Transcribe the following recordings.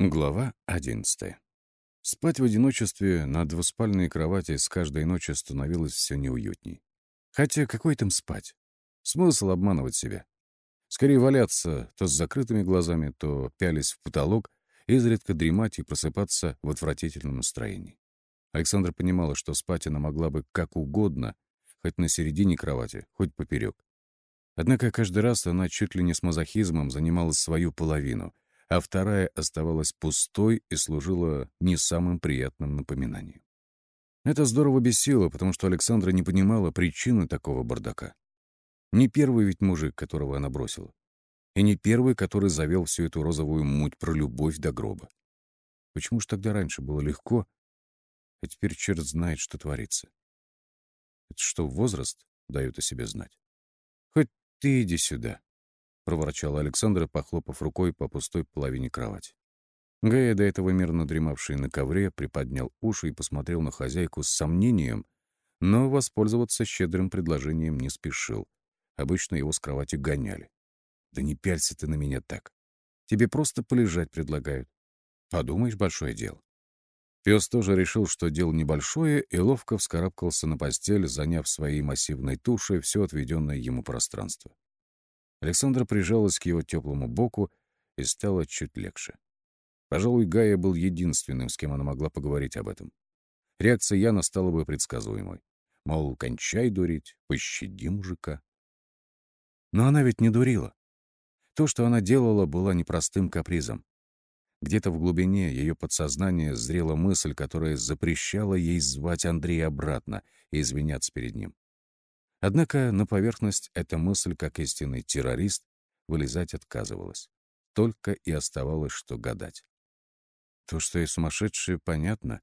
Глава 11. Спать в одиночестве на двуспальной кровати с каждой ночью становилось все неуютней. Хотя какой там спать? Смысл обманывать себя? Скорее валяться то с закрытыми глазами, то пялись в потолок, изредка дремать и просыпаться в отвратительном настроении. Александра понимала, что спать она могла бы как угодно, хоть на середине кровати, хоть поперек. Однако каждый раз она чуть ли не с мазохизмом занимала свою половину — а вторая оставалась пустой и служила не самым приятным напоминанием. Это здорово бесило, потому что Александра не понимала причины такого бардака. Не первый ведь мужик, которого она бросила. И не первый, который завел всю эту розовую муть про любовь до гроба. Почему ж тогда раньше было легко, а теперь черт знает, что творится? Это что, возраст дает о себе знать? Хоть ты иди сюда проворчала Александра, похлопав рукой по пустой половине кровати. Гая, до этого мирно дремавший на ковре, приподнял уши и посмотрел на хозяйку с сомнением, но воспользоваться щедрым предложением не спешил. Обычно его с кровати гоняли. «Да не пялься ты на меня так. Тебе просто полежать предлагают. Подумаешь, большое дело». Пес тоже решил, что дело небольшое, и ловко вскарабкался на постель, заняв своей массивной тушей все отведенное ему пространство. Александра прижалась к его теплому боку и стало чуть легче. Пожалуй, Гая был единственным, с кем она могла поговорить об этом. Реакция Яна стала бы предсказуемой. Мол, кончай дурить, пощади мужика. Но она ведь не дурила. То, что она делала, было непростым капризом. Где-то в глубине ее подсознания зрела мысль, которая запрещала ей звать Андрея обратно и извиняться перед ним. Однако на поверхность эта мысль, как истинный террорист, вылезать отказывалась. Только и оставалось, что гадать. То, что я сумасшедшая, понятно,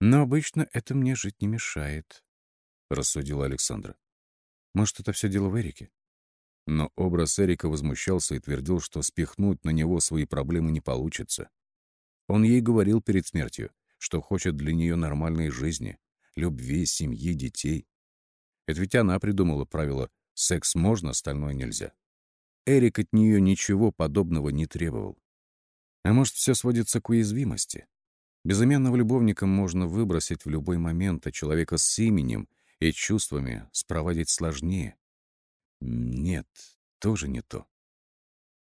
но обычно это мне жить не мешает, — рассудила Александра. Может, это все дело в Эрике? Но образ Эрика возмущался и твердил, что спихнуть на него свои проблемы не получится. Он ей говорил перед смертью, что хочет для нее нормальной жизни, любви, семьи, детей. Это ведь она придумала правило «секс можно, остальное нельзя». Эрик от нее ничего подобного не требовал. А может, все сводится к уязвимости? Безымянного любовника можно выбросить в любой момент, а человека с именем и чувствами спроводить сложнее. Нет, тоже не то.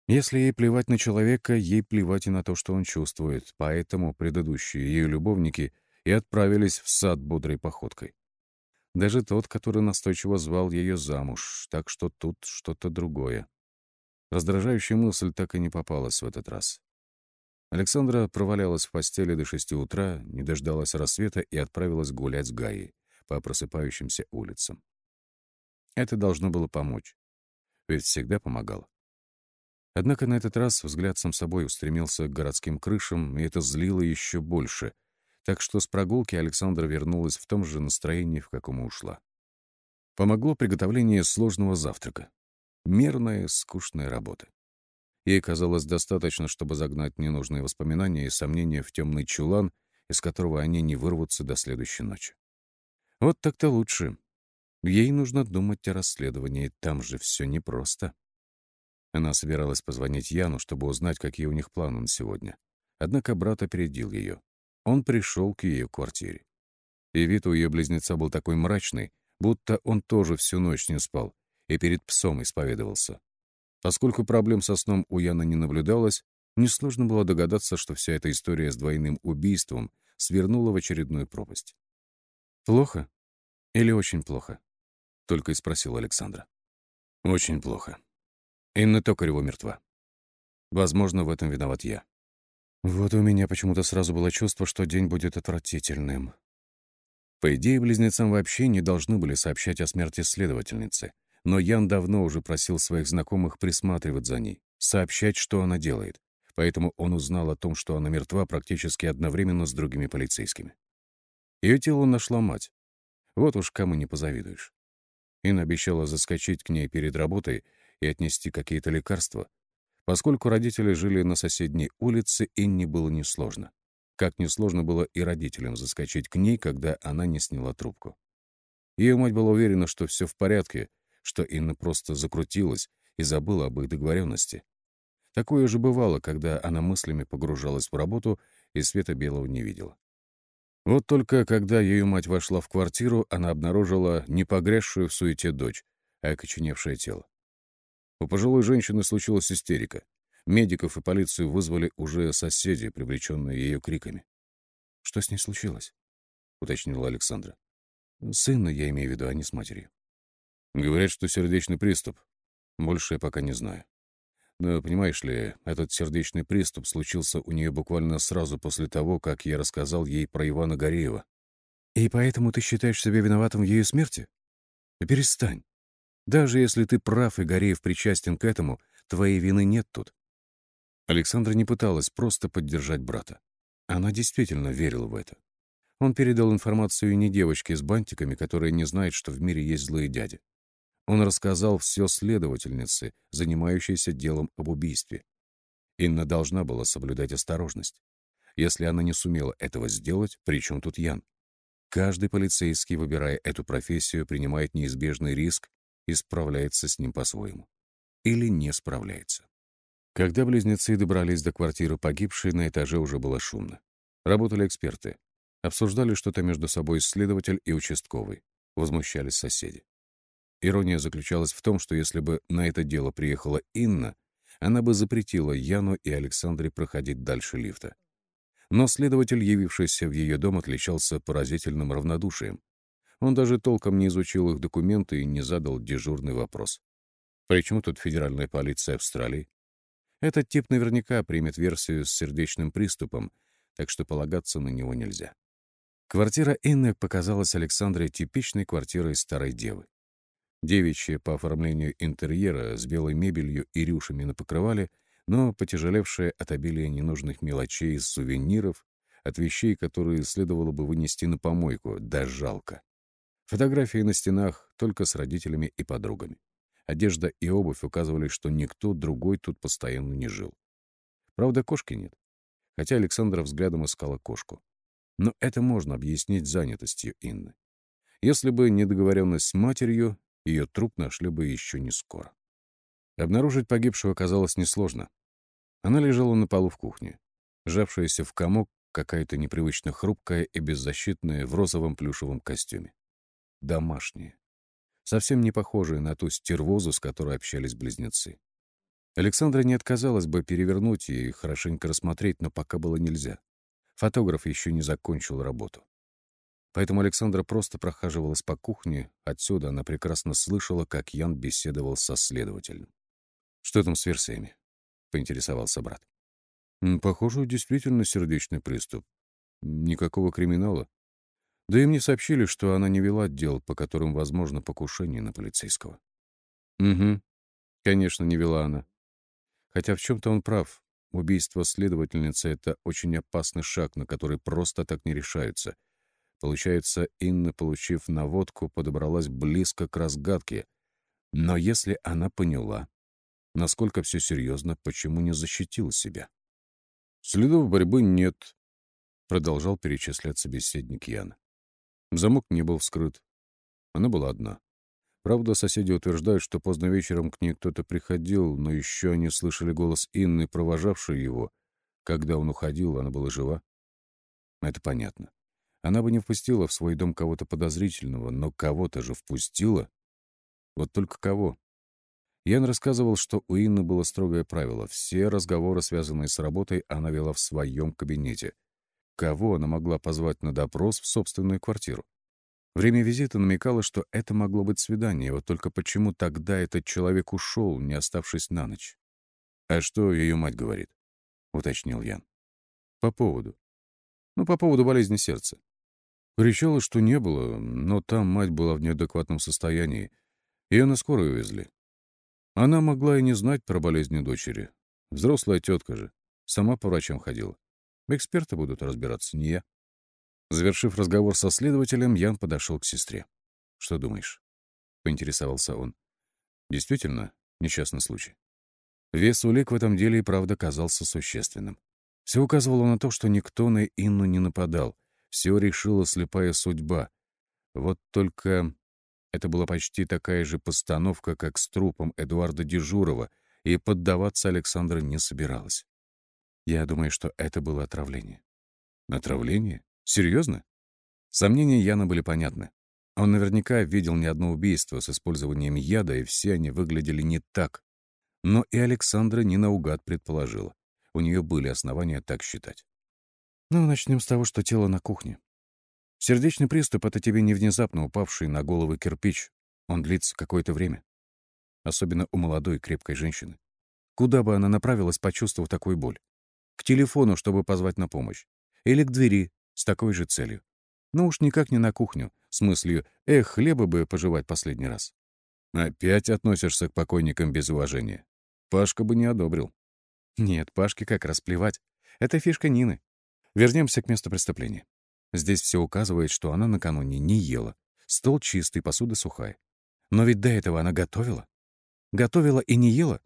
Если ей плевать на человека, ей плевать и на то, что он чувствует, поэтому предыдущие ее любовники и отправились в сад бодрой походкой. Даже тот, который настойчиво звал ее замуж, так что тут что-то другое. Раздражающая мысль так и не попалась в этот раз. Александра провалялась в постели до шести утра, не дождалась рассвета и отправилась гулять с Гаей по просыпающимся улицам. Это должно было помочь, ведь всегда помогало. Однако на этот раз взгляд сам собой устремился к городским крышам, и это злило еще больше, так что с прогулки Александра вернулась в том же настроении, в каком ушла. Помогло приготовление сложного завтрака. Мерная, скучная работа. Ей казалось достаточно, чтобы загнать ненужные воспоминания и сомнения в темный чулан, из которого они не вырвутся до следующей ночи. Вот так-то лучше. Ей нужно думать о расследовании, там же все непросто. Она собиралась позвонить Яну, чтобы узнать, какие у них планы на сегодня. Однако брат опередил ее. Он пришел к ее квартире. И вид у ее близнеца был такой мрачный, будто он тоже всю ночь не спал и перед псом исповедовался. Поскольку проблем со сном у Яны не наблюдалось, несложно было догадаться, что вся эта история с двойным убийством свернула в очередную пропасть. «Плохо? Или очень плохо?» — только и спросил Александра. «Очень плохо. Инна Токарева мертва. Возможно, в этом виноват я. Вот у меня почему-то сразу было чувство, что день будет отвратительным. По идее, близнецам вообще не должны были сообщать о смерти следовательницы, но Ян давно уже просил своих знакомых присматривать за ней, сообщать, что она делает, поэтому он узнал о том, что она мертва практически одновременно с другими полицейскими. Ее тело нашла мать. Вот уж кому не позавидуешь. Инна обещала заскочить к ней перед работой и отнести какие-то лекарства, Поскольку родители жили на соседней улице, Инне было несложно. Как несложно было и родителям заскочить к ней, когда она не сняла трубку. Ее мать была уверена, что все в порядке, что Инна просто закрутилась и забыла об их договоренности. Такое же бывало, когда она мыслями погружалась в работу и света белого не видела. Вот только когда ее мать вошла в квартиру, она обнаружила не погрязшую в суете дочь, а окоченевшее тело. У пожилой женщины случилась истерика. Медиков и полицию вызвали уже соседи, привлеченные ее криками. «Что с ней случилось?» — уточнила Александра. «Сына я имею в виду, а не с матерью». «Говорят, что сердечный приступ. Больше я пока не знаю. Но, понимаешь ли, этот сердечный приступ случился у нее буквально сразу после того, как я рассказал ей про Ивана Гореева. «И поэтому ты считаешь себя виноватым в ее смерти? Перестань. Даже если ты прав и Гореев причастен к этому, твоей вины нет тут». Александра не пыталась просто поддержать брата. Она действительно верила в это. Он передал информацию не девочке с бантиками, которая не знает, что в мире есть злые дяди. Он рассказал все следовательнице, занимающейся делом об убийстве. Инна должна была соблюдать осторожность. Если она не сумела этого сделать, при чем тут Ян? Каждый полицейский, выбирая эту профессию, принимает неизбежный риск и справляется с ним по-своему. Или не справляется. Когда близнецы добрались до квартиры погибшей, на этаже уже было шумно. Работали эксперты. Обсуждали что-то между собой следователь и участковый. Возмущались соседи. Ирония заключалась в том, что если бы на это дело приехала Инна, она бы запретила Яну и Александре проходить дальше лифта. Но следователь, явившийся в ее дом, отличался поразительным равнодушием. Он даже толком не изучил их документы и не задал дежурный вопрос. Почему тут федеральная полиция Австралии? Этот тип наверняка примет версию с сердечным приступом, так что полагаться на него нельзя. Квартира Инны показалась Александре типичной квартирой старой девы. Девичья по оформлению интерьера с белой мебелью и рюшами на покрывале, но потяжелевшая от обилия ненужных мелочей, сувениров, от вещей, которые следовало бы вынести на помойку, да жалко. Фотографии на стенах только с родителями и подругами. Одежда и обувь указывали, что никто другой тут постоянно не жил. Правда, кошки нет. Хотя Александра взглядом искала кошку. Но это можно объяснить занятостью Инны. Если бы не договоренность с матерью, ее труп нашли бы еще не скоро. Обнаружить погибшего оказалось несложно. Она лежала на полу в кухне, сжавшаяся в комок, какая-то непривычно хрупкая и беззащитная в розовом плюшевом костюме. Домашняя. Совсем не похожая на ту стервозу, с которой общались близнецы. Александра не отказалась бы перевернуть и хорошенько рассмотреть, но пока было нельзя. Фотограф еще не закончил работу. Поэтому Александра просто прохаживалась по кухне, отсюда она прекрасно слышала, как Ян беседовал со следователем. «Что там с версиями?» — поинтересовался брат. «Похоже, действительно сердечный приступ. Никакого криминала. Да и мне сообщили, что она не вела дел, по которым возможно покушение на полицейского». «Угу. Конечно, не вела она. Хотя в чем-то он прав. Убийство следовательницы — это очень опасный шаг, на который просто так не решаются — Получается, Инна, получив наводку, подобралась близко к разгадке. Но если она поняла, насколько все серьезно, почему не защитила себя? «Следов борьбы нет», — продолжал перечислять собеседник Яна. Замок не был вскрыт. Она была одна. Правда, соседи утверждают, что поздно вечером к ней кто-то приходил, но еще они слышали голос Инны, провожавшей его. Когда он уходил, она была жива. Это понятно. Она бы не впустила в свой дом кого-то подозрительного, но кого-то же впустила. Вот только кого? Ян рассказывал, что у Инны было строгое правило. Все разговоры, связанные с работой, она вела в своем кабинете. Кого она могла позвать на допрос в собственную квартиру? Время визита намекало, что это могло быть свидание, вот только почему тогда этот человек ушел, не оставшись на ночь? «А что ее мать говорит?» — уточнил Ян. «По поводу?» «Ну, по поводу болезни сердца. Кричала, что не было, но там мать была в неадекватном состоянии. Ее на скорую увезли. Она могла и не знать про болезни дочери. Взрослая тетка же. Сама по врачам ходила. Эксперты будут разбираться, не я. Завершив разговор со следователем, Ян подошел к сестре. «Что думаешь?» — поинтересовался он. «Действительно, несчастный случай». Вес улик в этом деле и правда казался существенным. Все указывало на то, что никто на Инну не нападал, все решила слепая судьба. Вот только это была почти такая же постановка, как с трупом Эдуарда Дежурова, и поддаваться Александра не собиралась. Я думаю, что это было отравление. Отравление? Серьезно? Сомнения Яна были понятны. Он наверняка видел не одно убийство с использованием яда, и все они выглядели не так. Но и Александра не наугад предположила. У нее были основания так считать. Ну, начнем с того, что тело на кухне. Сердечный приступ — это тебе не внезапно упавший на голову кирпич. Он длится какое-то время. Особенно у молодой крепкой женщины. Куда бы она направилась, почувствовав такую боль? К телефону, чтобы позвать на помощь. Или к двери с такой же целью. Ну уж никак не на кухню, с мыслью «эх, хлеба бы пожевать последний раз». Опять относишься к покойникам без уважения. Пашка бы не одобрил. Нет, Пашке как раз плевать. Это фишка Нины. Вернемся к месту преступления. Здесь все указывает, что она накануне не ела. Стол чистый, посуда сухая. Но ведь до этого она готовила. Готовила и не ела.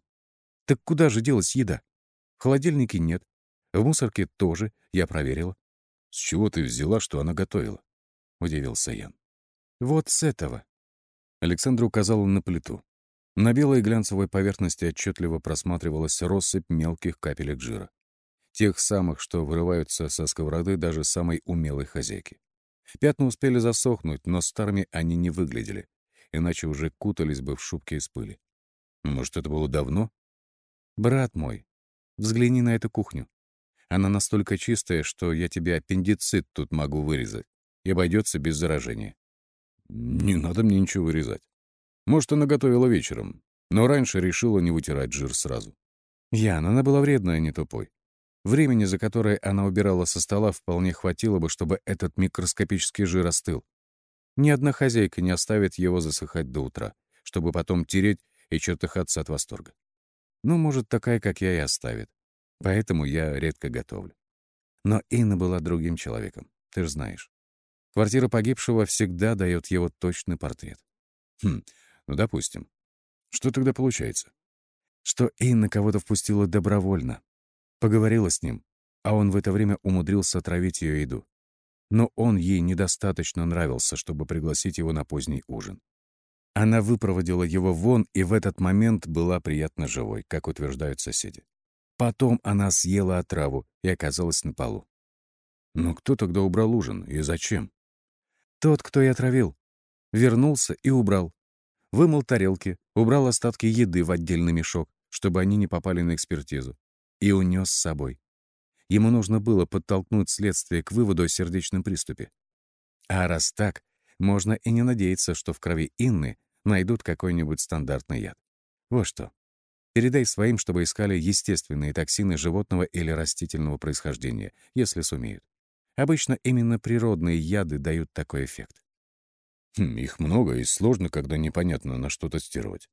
Так куда же делась еда? В холодильнике нет. В мусорке тоже, я проверила. «С чего ты взяла, что она готовила?» — удивился Ян. «Вот с этого». Александра указала на плиту. На белой глянцевой поверхности отчетливо просматривалась россыпь мелких капелек жира. Тех самых, что вырываются со сковороды даже самой умелой хозяйки. Пятна успели засохнуть, но старыми они не выглядели, иначе уже кутались бы в шубки из пыли. Может, это было давно? «Брат мой, взгляни на эту кухню. Она настолько чистая, что я тебе аппендицит тут могу вырезать. И обойдется без заражения. Не надо мне ничего вырезать. Может, она готовила вечером, но раньше решила не вытирать жир сразу. Ян, она была вредная, а не тупой. Времени, за которое она убирала со стола, вполне хватило бы, чтобы этот микроскопический жир остыл. Ни одна хозяйка не оставит его засыхать до утра, чтобы потом тереть и чертыхаться от восторга. Ну, может, такая, как я, и оставит. Поэтому я редко готовлю. Но Инна была другим человеком, ты же знаешь. Квартира погибшего всегда дает его точный портрет. Хм, ну, допустим. Что тогда получается? Что Инна кого-то впустила добровольно. Поговорила с ним, а он в это время умудрился отравить ее еду. Но он ей недостаточно нравился, чтобы пригласить его на поздний ужин. Она выпроводила его вон и в этот момент была приятно живой, как утверждают соседи. Потом она съела отраву и оказалась на полу. Но кто тогда убрал ужин и зачем? Тот, кто и отравил. Вернулся и убрал. Вымыл тарелки, убрал остатки еды в отдельный мешок, чтобы они не попали на экспертизу, и унес с собой. Ему нужно было подтолкнуть следствие к выводу о сердечном приступе. А раз так, можно и не надеяться, что в крови Инны найдут какой-нибудь стандартный яд. Вот что. Передай своим, чтобы искали естественные токсины животного или растительного происхождения, если сумеют. Обычно именно природные яды дают такой эффект. Хм, их много, и сложно, когда непонятно, на что тестировать.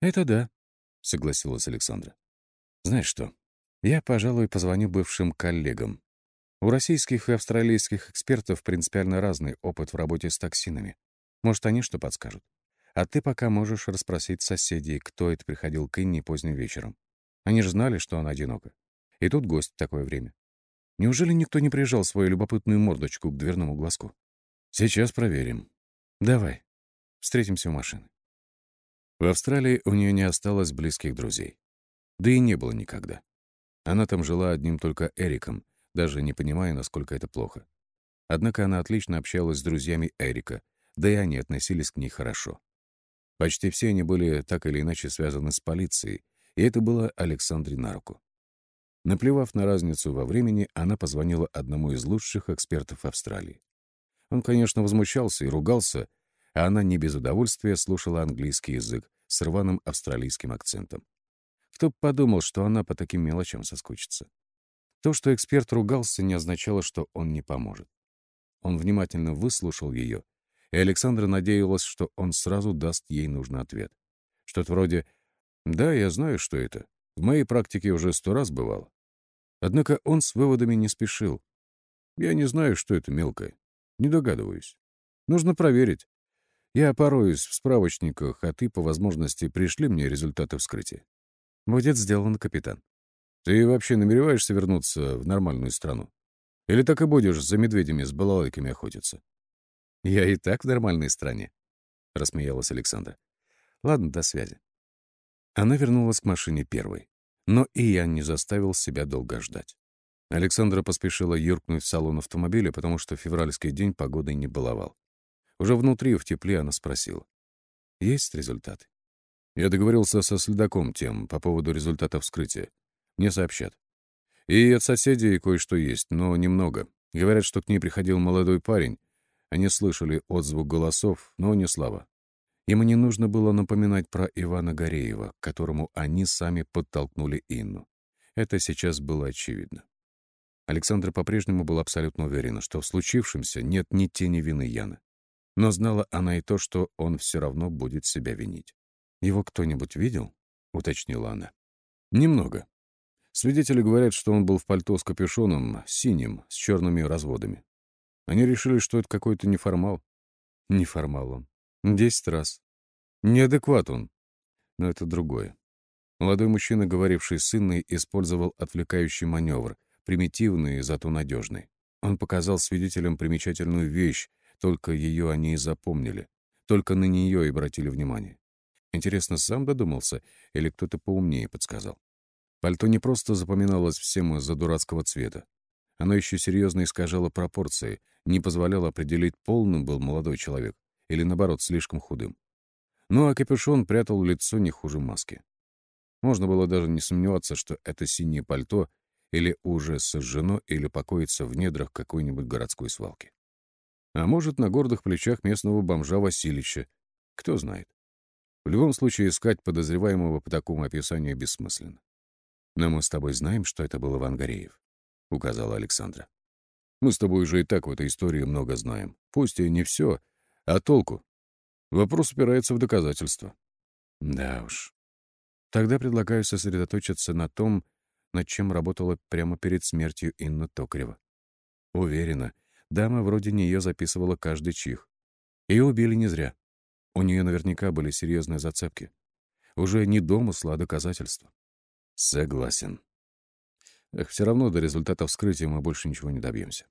Это да, согласилась Александра. Знаешь что, я, пожалуй, позвоню бывшим коллегам. У российских и австралийских экспертов принципиально разный опыт в работе с токсинами. Может, они что подскажут? А ты пока можешь расспросить соседей, кто это приходил к Инне поздним вечером. Они же знали, что она одинока. И тут гость в такое время. Неужели никто не прижал свою любопытную мордочку к дверному глазку? Сейчас проверим. Давай. Встретимся у машины. В Австралии у нее не осталось близких друзей. Да и не было никогда. Она там жила одним только Эриком, даже не понимая, насколько это плохо. Однако она отлично общалась с друзьями Эрика, да и они относились к ней хорошо. Почти все они были так или иначе связаны с полицией, и это было Александре на руку. Наплевав на разницу во времени, она позвонила одному из лучших экспертов Австралии. Он, конечно, возмущался и ругался, а она не без удовольствия слушала английский язык с рваным австралийским акцентом. Кто бы подумал, что она по таким мелочам соскучится. То, что эксперт ругался, не означало, что он не поможет. Он внимательно выслушал ее и Александра надеялась, что он сразу даст ей нужный ответ. Что-то вроде «Да, я знаю, что это. В моей практике уже сто раз бывало». Однако он с выводами не спешил. «Я не знаю, что это мелкое. Не догадываюсь. Нужно проверить. Я пороюсь в справочниках, а ты, по возможности, пришли мне результаты вскрытия». «Будет сделан, капитан». «Ты вообще намереваешься вернуться в нормальную страну? Или так и будешь за медведями с балалайками охотиться?» «Я и так в нормальной стране», — рассмеялась Александра. «Ладно, до связи». Она вернулась к машине первой. Но и я не заставил себя долго ждать. Александра поспешила юркнуть в салон автомобиля, потому что февральский день погодой не баловал. Уже внутри, в тепле, она спросила. «Есть результаты?» Я договорился со следаком тем по поводу результатов вскрытия. Мне сообщат. И от соседей кое-что есть, но немного. Говорят, что к ней приходил молодой парень. Они слышали отзвук голосов, но не слава. Ему не нужно было напоминать про Ивана Гореева, к которому они сами подтолкнули Инну. Это сейчас было очевидно. Александра по-прежнему была абсолютно уверена, что в случившемся нет ни тени вины Яны. Но знала она и то, что он все равно будет себя винить. «Его кто-нибудь видел?» — уточнила она. «Немного. Свидетели говорят, что он был в пальто с капюшоном, синим, с черными разводами. Они решили, что это какой-то неформал. Неформал он. Десять раз. Неадекват он. Но это другое. Молодой мужчина, говоривший с Инной, использовал отвлекающий маневр, примитивный, зато надежный. Он показал свидетелям примечательную вещь, только ее они и запомнили. Только на нее и обратили внимание. Интересно, сам додумался или кто-то поумнее подсказал? Пальто не просто запоминалось всем из-за дурацкого цвета. Оно еще серьезно искажало пропорции, не позволяло определить, полным был молодой человек или, наоборот, слишком худым. Ну а капюшон прятал лицо не хуже маски. Можно было даже не сомневаться, что это синее пальто или уже сожжено, или покоится в недрах какой-нибудь городской свалки. А может, на гордых плечах местного бомжа Васильича. Кто знает. В любом случае, искать подозреваемого по такому описанию бессмысленно. «Но мы с тобой знаем, что это был Иван Гореев», — указала Александра. «Мы с тобой уже и так в этой истории много знаем. Пусть и не все, а толку? Вопрос упирается в доказательства. Да уж. Тогда предлагаю сосредоточиться на том, над чем работала прямо перед смертью Инна Токарева. Уверена, дама вроде нее записывала каждый чих. Ее убили не зря. У нее наверняка были серьезные зацепки. Уже не домысла, а доказательства. Согласен. Эх, все равно до результата вскрытия мы больше ничего не добьемся.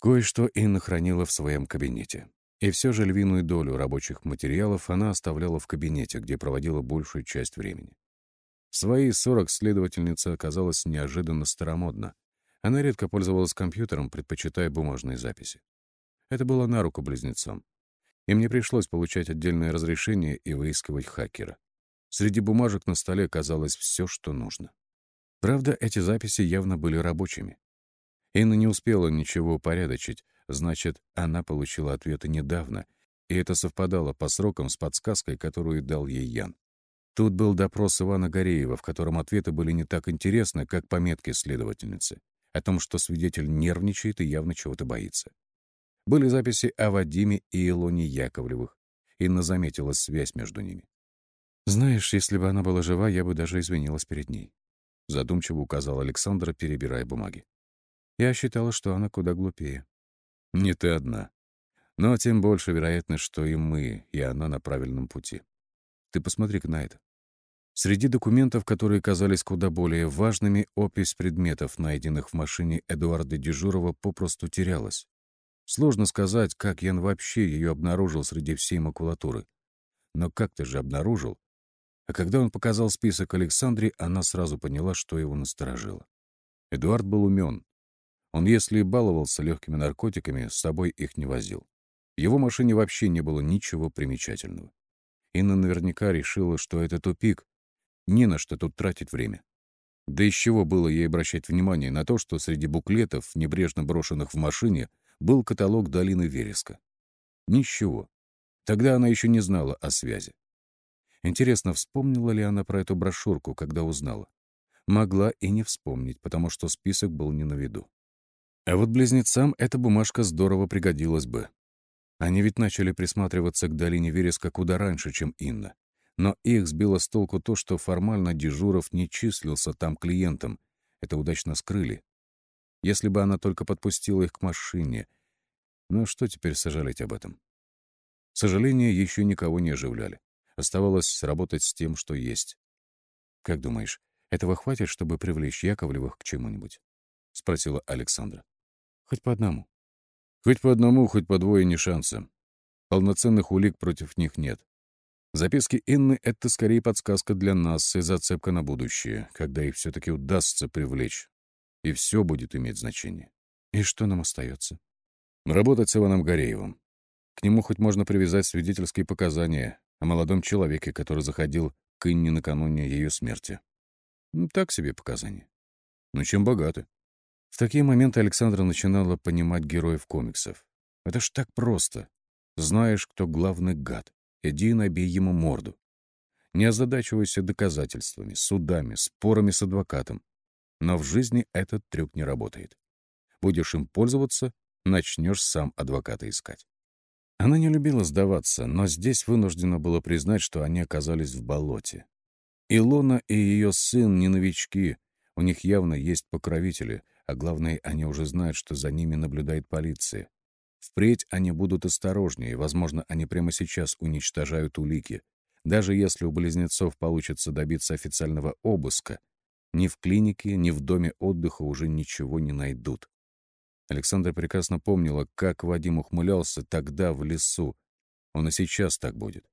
Кое-что Инна хранила в своем кабинете. И все же львиную долю рабочих материалов она оставляла в кабинете, где проводила большую часть времени. В свои 40 следовательница оказалась неожиданно старомодна. Она редко пользовалась компьютером, предпочитая бумажные записи. Это было на руку близнецам. Им не пришлось получать отдельное разрешение и выискивать хакера. Среди бумажек на столе оказалось все, что нужно. Правда, эти записи явно были рабочими. Инна не успела ничего упорядочить, Значит, она получила ответы недавно, и это совпадало по срокам с подсказкой, которую дал ей Ян. Тут был допрос Ивана Гореева, в котором ответы были не так интересны, как пометки следовательницы, о том, что свидетель нервничает и явно чего-то боится. Были записи о Вадиме и Илоне Яковлевых. Инна заметила связь между ними. «Знаешь, если бы она была жива, я бы даже извинилась перед ней», — задумчиво указал Александра, перебирая бумаги. «Я считала, что она куда глупее. Не ты одна. Но тем больше вероятность, что и мы, и она на правильном пути. Ты посмотри-ка на это. Среди документов, которые казались куда более важными, опись предметов, найденных в машине Эдуарда Дежурова, попросту терялась. Сложно сказать, как Ян вообще ее обнаружил среди всей макулатуры. Но как ты же обнаружил? А когда он показал список Александре, она сразу поняла, что его насторожило. Эдуард был умен, он, если и баловался легкими наркотиками, с собой их не возил. В его машине вообще не было ничего примечательного. Инна наверняка решила, что это тупик. Не на что тут тратить время. Да из чего было ей обращать внимание на то, что среди буклетов, небрежно брошенных в машине, был каталог долины Вереска? Ничего. Тогда она еще не знала о связи. Интересно, вспомнила ли она про эту брошюрку, когда узнала? Могла и не вспомнить, потому что список был не на виду. А вот близнецам эта бумажка здорово пригодилась бы. Они ведь начали присматриваться к долине Вереска куда раньше, чем Инна. Но их сбило с толку то, что формально Дежуров не числился там клиентом. Это удачно скрыли. Если бы она только подпустила их к машине. Ну что теперь сожалеть об этом? Сожаления еще никого не оживляли. Оставалось работать с тем, что есть. «Как думаешь, этого хватит, чтобы привлечь Яковлевых к чему-нибудь?» — спросила Александра. Хоть по одному. Хоть по одному, хоть по двое не шанса. Полноценных улик против них нет. Записки Инны — это скорее подсказка для нас и зацепка на будущее, когда их все-таки удастся привлечь. И все будет иметь значение. И что нам остается? Работать с Иваном Гореевым. К нему хоть можно привязать свидетельские показания о молодом человеке, который заходил к Инне накануне ее смерти. Ну, так себе показания. Но чем богаты. В такие моменты Александра начинала понимать героев комиксов. Это ж так просто. Знаешь, кто главный гад. Иди и набей ему морду. Не озадачивайся доказательствами, судами, спорами с адвокатом. Но в жизни этот трюк не работает. Будешь им пользоваться, начнешь сам адвоката искать. Она не любила сдаваться, но здесь вынуждена была признать, что они оказались в болоте. Илона и ее сын не новички, у них явно есть покровители, а главное, они уже знают, что за ними наблюдает полиция. Впредь они будут осторожнее, возможно, они прямо сейчас уничтожают улики. Даже если у близнецов получится добиться официального обыска, ни в клинике, ни в доме отдыха уже ничего не найдут. Александра прекрасно помнила, как Вадим ухмылялся тогда в лесу. Он и сейчас так будет.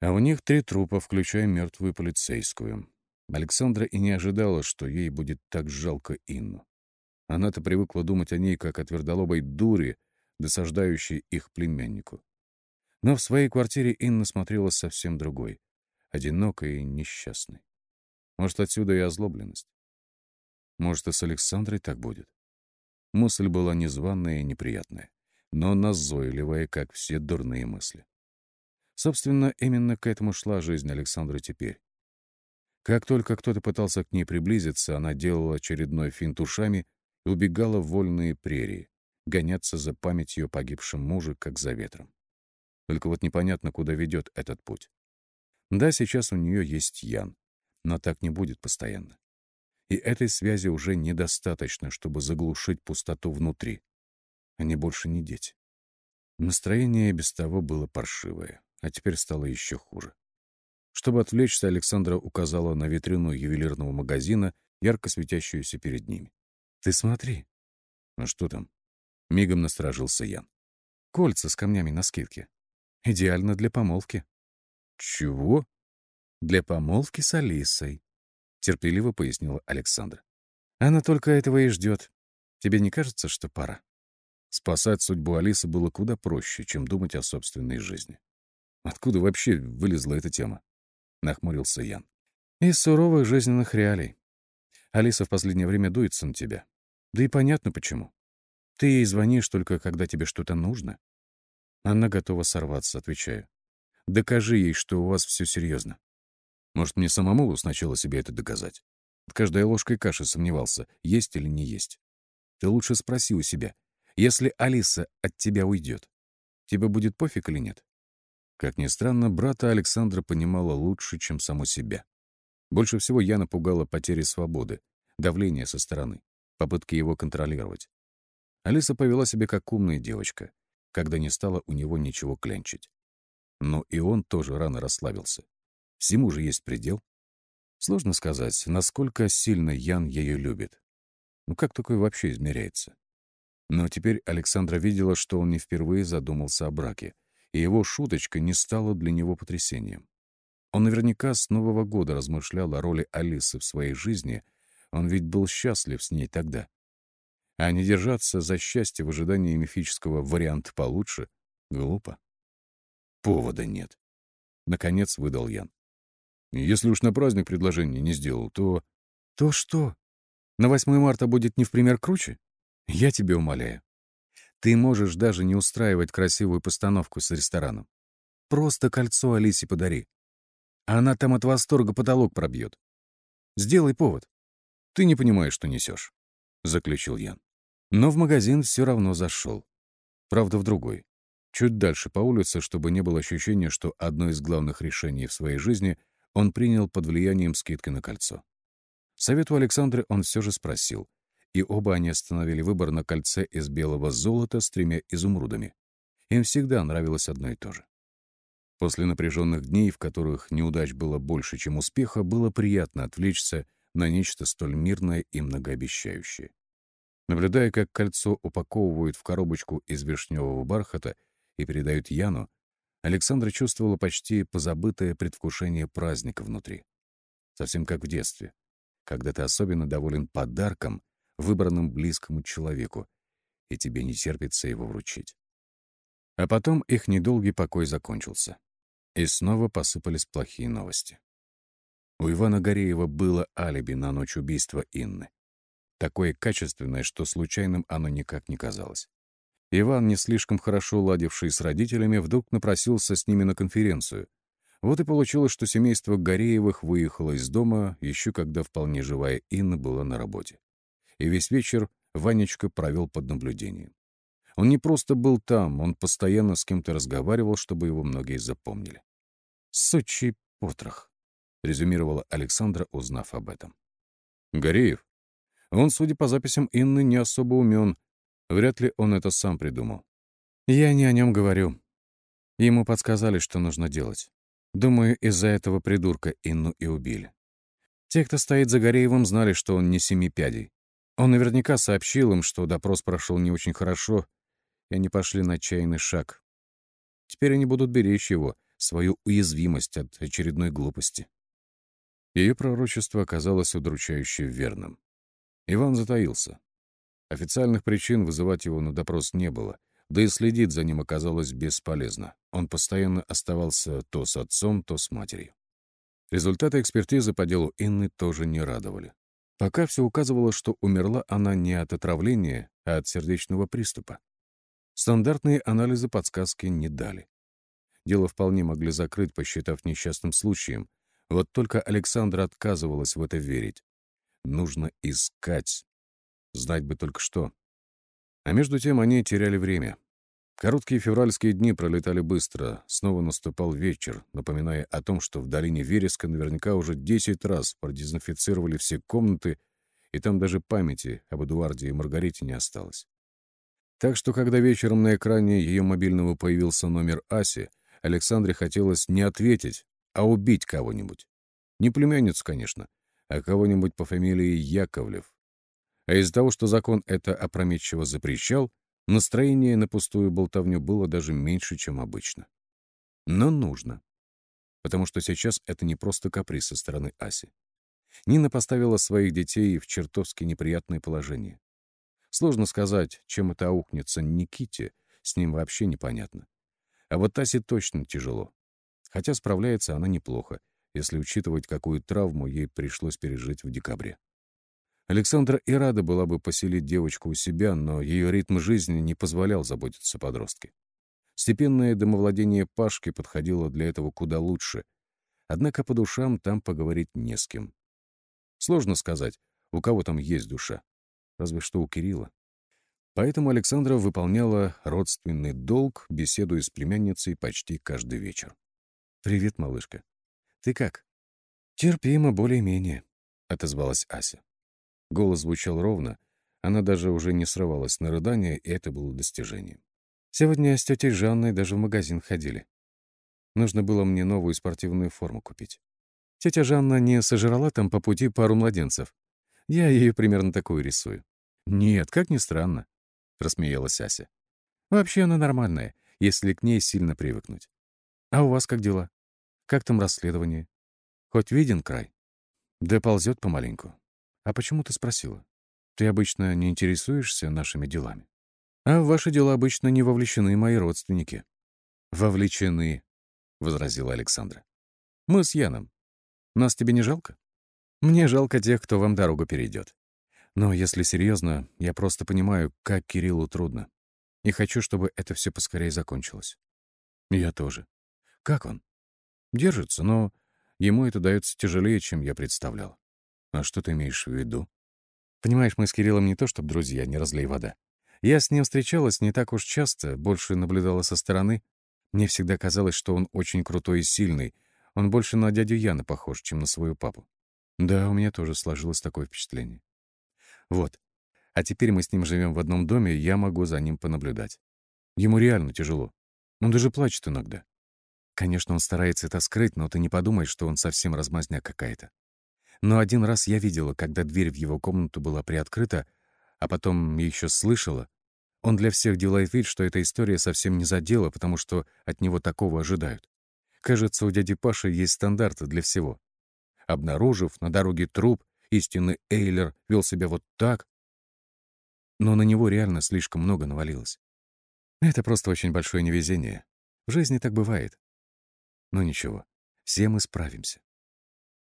А у них три трупа, включая мертвую полицейскую. Александра и не ожидала, что ей будет так жалко Инну. Она-то привыкла думать о ней как о твердолобой дуре, досаждающей их племяннику. Но в своей квартире Инна смотрела совсем другой, одинокой и несчастной. Может, отсюда и озлобленность. Может, и с Александрой так будет. Мысль была незваная и неприятная, но назойливая, как все дурные мысли. Собственно, именно к этому шла жизнь Александры теперь. Как только кто-то пытался к ней приблизиться, она делала очередной финт ушами и убегала в вольные прерии, гоняться за памятью погибшем муже, как за ветром. Только вот непонятно, куда ведет этот путь. Да, сейчас у нее есть Ян, но так не будет постоянно. И этой связи уже недостаточно, чтобы заглушить пустоту внутри. Они больше не дети. Настроение без того было паршивое, а теперь стало еще хуже. Чтобы отвлечься, Александра указала на витрину ювелирного магазина, ярко светящуюся перед ними. «Ты смотри». «А что там?» Мигом насторожился Ян. «Кольца с камнями на скидке. Идеально для помолвки». «Чего?» «Для помолвки с Алисой», — терпеливо пояснила Александра. «Она только этого и ждет. Тебе не кажется, что пора?» Спасать судьбу Алисы было куда проще, чем думать о собственной жизни. Откуда вообще вылезла эта тема? Нахмурился Ян. Из суровых жизненных реалий. Алиса в последнее время дуется на тебя. Да и понятно почему. Ты ей звонишь только, когда тебе что-то нужно. Она готова сорваться, отвечаю. Докажи ей, что у вас все серьезно. Может, мне самому сначала себе это доказать? От каждой ложкой каши сомневался, есть или не есть. Ты лучше спроси у себя, если Алиса от тебя уйдет, тебе будет пофиг или нет? Как ни странно, брата Александра понимала лучше, чем саму себя. Больше всего я напугала потери свободы, давление со стороны, попытки его контролировать. Алиса повела себя как умная девочка, когда не стала у него ничего клянчить. Но и он тоже рано расслабился. Всему же есть предел. Сложно сказать, насколько сильно Ян ее любит. Ну как такое вообще измеряется? Но теперь Александра видела, что он не впервые задумался о браке, и его шуточка не стала для него потрясением. Он наверняка с Нового года размышлял о роли Алисы в своей жизни, он ведь был счастлив с ней тогда. А не держаться за счастье в ожидании мифического варианта получше — глупо. Повода нет. Наконец выдал Ян. Если уж на праздник предложение не сделал, то... То что? На 8 марта будет не в пример круче? Я тебе умоляю. Ты можешь даже не устраивать красивую постановку с рестораном. Просто кольцо Алисе подари. Она там от восторга потолок пробьет. Сделай повод. Ты не понимаешь, что несешь, — заключил Ян. Но в магазин все равно зашел. Правда, в другой. Чуть дальше по улице, чтобы не было ощущения, что одно из главных решений в своей жизни он принял под влиянием скидки на кольцо. Совету Александры он все же спросил, и оба они остановили выбор на кольце из белого золота с тремя изумрудами. Им всегда нравилось одно и то же. После напряженных дней, в которых неудач было больше, чем успеха, было приятно отвлечься на нечто столь мирное и многообещающее. Наблюдая, как кольцо упаковывают в коробочку из вишневого бархата и передают Яну, Александра чувствовала почти позабытое предвкушение праздника внутри. Совсем как в детстве, когда ты особенно доволен подарком, выбранным близкому человеку, и тебе не терпится его вручить. А потом их недолгий покой закончился. И снова посыпались плохие новости. У Ивана Гореева было алиби на ночь убийства Инны. Такое качественное, что случайным оно никак не казалось. Иван, не слишком хорошо ладивший с родителями, вдруг напросился с ними на конференцию. Вот и получилось, что семейство Гореевых выехало из дома, еще когда вполне живая Инна была на работе. И весь вечер Ванечка провел под наблюдением. Он не просто был там, он постоянно с кем-то разговаривал, чтобы его многие запомнили. «Сучий потрох», — резюмировала Александра, узнав об этом. «Гореев? Он, судя по записям Инны, не особо умен, Вряд ли он это сам придумал. Я не о нем говорю. Ему подсказали, что нужно делать. Думаю, из-за этого придурка Инну и убили. Те, кто стоит за Гореевым, знали, что он не семи пядей. Он наверняка сообщил им, что допрос прошел не очень хорошо, и они пошли на отчаянный шаг. Теперь они будут беречь его, свою уязвимость от очередной глупости. Ее пророчество оказалось удручающе верным. Иван затаился. Официальных причин вызывать его на допрос не было, да и следить за ним оказалось бесполезно. Он постоянно оставался то с отцом, то с матерью. Результаты экспертизы по делу Инны тоже не радовали. Пока все указывало, что умерла она не от отравления, а от сердечного приступа. Стандартные анализы подсказки не дали. Дело вполне могли закрыть, посчитав несчастным случаем. Вот только Александра отказывалась в это верить. Нужно искать, Знать бы только что. А между тем они теряли время. Короткие февральские дни пролетали быстро. Снова наступал вечер, напоминая о том, что в долине Вереска наверняка уже 10 раз продезинфицировали все комнаты, и там даже памяти об Эдуарде и Маргарите не осталось. Так что, когда вечером на экране ее мобильного появился номер Аси, Александре хотелось не ответить, а убить кого-нибудь. Не племянницу, конечно, а кого-нибудь по фамилии Яковлев, а из-за того, что закон это опрометчиво запрещал, настроение на пустую болтовню было даже меньше, чем обычно. Но нужно. Потому что сейчас это не просто каприз со стороны Аси. Нина поставила своих детей в чертовски неприятное положение. Сложно сказать, чем это аукнется Никите, с ним вообще непонятно. А вот Асе точно тяжело. Хотя справляется она неплохо, если учитывать, какую травму ей пришлось пережить в декабре. Александра и рада была бы поселить девочку у себя, но ее ритм жизни не позволял заботиться подростке. Степенное домовладение Пашки подходило для этого куда лучше. Однако по душам там поговорить не с кем. Сложно сказать, у кого там есть душа. Разве что у Кирилла. Поэтому Александра выполняла родственный долг, беседуя с племянницей почти каждый вечер. «Привет, малышка. Ты как?» «Терпимо, более-менее», — отозвалась Ася. Голос звучал ровно, она даже уже не срывалась на рыдание, и это было достижением. Сегодня с тетей Жанной даже в магазин ходили. Нужно было мне новую спортивную форму купить. Тетя Жанна не сожрала там по пути пару младенцев. Я ее примерно такую рисую. «Нет, как ни странно», — рассмеялась Ася. «Вообще она нормальная, если к ней сильно привыкнуть. А у вас как дела? Как там расследование? Хоть виден край?» «Да ползет помаленьку. «А почему ты спросила? Ты обычно не интересуешься нашими делами. А в ваши дела обычно не вовлечены мои родственники». «Вовлечены», — возразила Александра. «Мы с Яном. Нас тебе не жалко?» «Мне жалко тех, кто вам дорогу перейдет. Но если серьезно, я просто понимаю, как Кириллу трудно. И хочу, чтобы это все поскорее закончилось». «Я тоже. Как он?» «Держится, но ему это дается тяжелее, чем я представлял. А что ты имеешь в виду? Понимаешь, мы с Кириллом не то чтобы друзья, не разлей вода. Я с ним встречалась не так уж часто, больше наблюдала со стороны. Мне всегда казалось, что он очень крутой и сильный. Он больше на дядю Яна похож, чем на свою папу. Да, у меня тоже сложилось такое впечатление. Вот. А теперь мы с ним живем в одном доме, и я могу за ним понаблюдать. Ему реально тяжело. Он даже плачет иногда. Конечно, он старается это скрыть, но ты не подумай, что он совсем размазня какая-то. Но один раз я видела, когда дверь в его комнату была приоткрыта, а потом еще слышала. Он для всех делает вид, что эта история совсем не задела, потому что от него такого ожидают. Кажется, у дяди Паши есть стандарты для всего. Обнаружив на дороге труп, истинный Эйлер вел себя вот так. Но на него реально слишком много навалилось. Это просто очень большое невезение. В жизни так бывает. Но ничего, все мы справимся.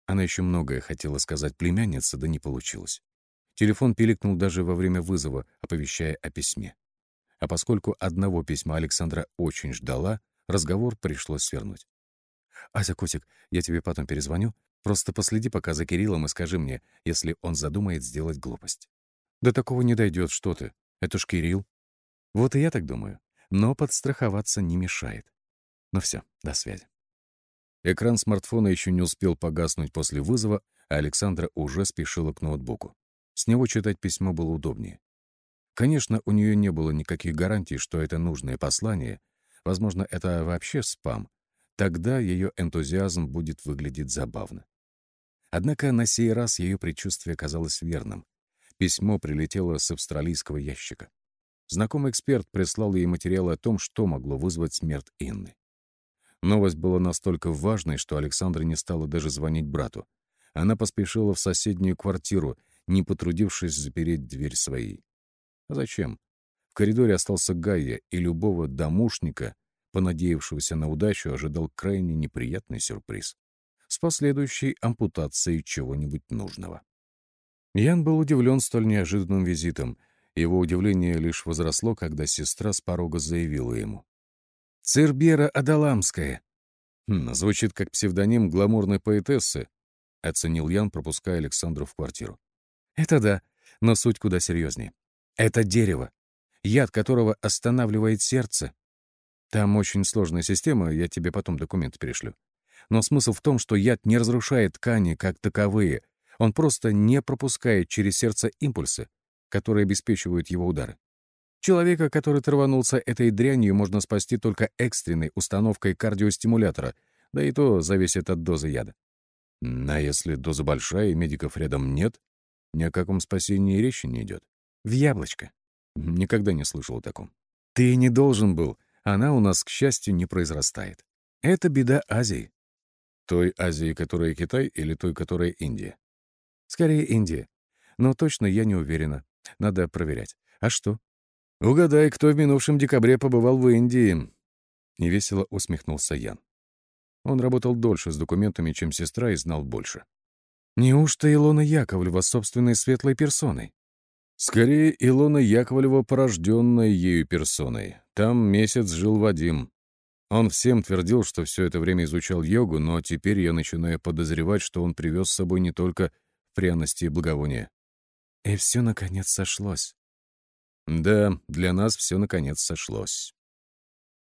Она еще многое хотела сказать племяннице, да не получилось. Телефон пиликнул даже во время вызова, оповещая о письме. А поскольку одного письма Александра очень ждала, разговор пришлось свернуть. «Ася, котик, я тебе потом перезвоню. Просто последи пока за Кириллом и скажи мне, если он задумает сделать глупость». «Да такого не дойдет, что ты. Это ж Кирилл». «Вот и я так думаю. Но подстраховаться не мешает. Ну все, до связи». Экран смартфона еще не успел погаснуть после вызова, а Александра уже спешила к ноутбуку. С него читать письмо было удобнее. Конечно, у нее не было никаких гарантий, что это нужное послание. Возможно, это вообще спам. Тогда ее энтузиазм будет выглядеть забавно. Однако на сей раз ее предчувствие казалось верным. Письмо прилетело с австралийского ящика. Знакомый эксперт прислал ей материалы о том, что могло вызвать смерть Инны. Новость была настолько важной, что Александра не стала даже звонить брату. Она поспешила в соседнюю квартиру, не потрудившись запереть дверь своей. А зачем? В коридоре остался Гайя, и любого домушника, понадеявшегося на удачу, ожидал крайне неприятный сюрприз с последующей ампутацией чего-нибудь нужного. Ян был удивлен столь неожиданным визитом. Его удивление лишь возросло, когда сестра с порога заявила ему. Цербера Адаламская. Хм, звучит как псевдоним гламурной поэтессы, оценил Ян, пропуская Александру в квартиру. Это да, но суть куда серьезнее. Это дерево, яд которого останавливает сердце. Там очень сложная система, я тебе потом документы перешлю. Но смысл в том, что яд не разрушает ткани как таковые, он просто не пропускает через сердце импульсы, которые обеспечивают его удары. Человека, который траванулся этой дрянью, можно спасти только экстренной установкой кардиостимулятора, да и то зависит от дозы яда. А если доза большая и медиков рядом нет, ни о каком спасении речи не идет. В яблочко. Никогда не слышал о таком. Ты не должен был. Она у нас, к счастью, не произрастает. Это беда Азии. Той Азии, которая Китай, или той, которая Индия? Скорее, Индия. Но точно я не уверена. Надо проверять. А что? «Угадай, кто в минувшем декабре побывал в Индии?» Невесело усмехнулся Ян. Он работал дольше с документами, чем сестра, и знал больше. «Неужто Илона Яковлева собственной светлой персоной?» «Скорее, Илона Яковлева, порожденная ею персоной. Там месяц жил Вадим. Он всем твердил, что все это время изучал йогу, но теперь я начинаю подозревать, что он привез с собой не только пряности и благовония». И все, наконец, сошлось. Да, для нас все наконец сошлось.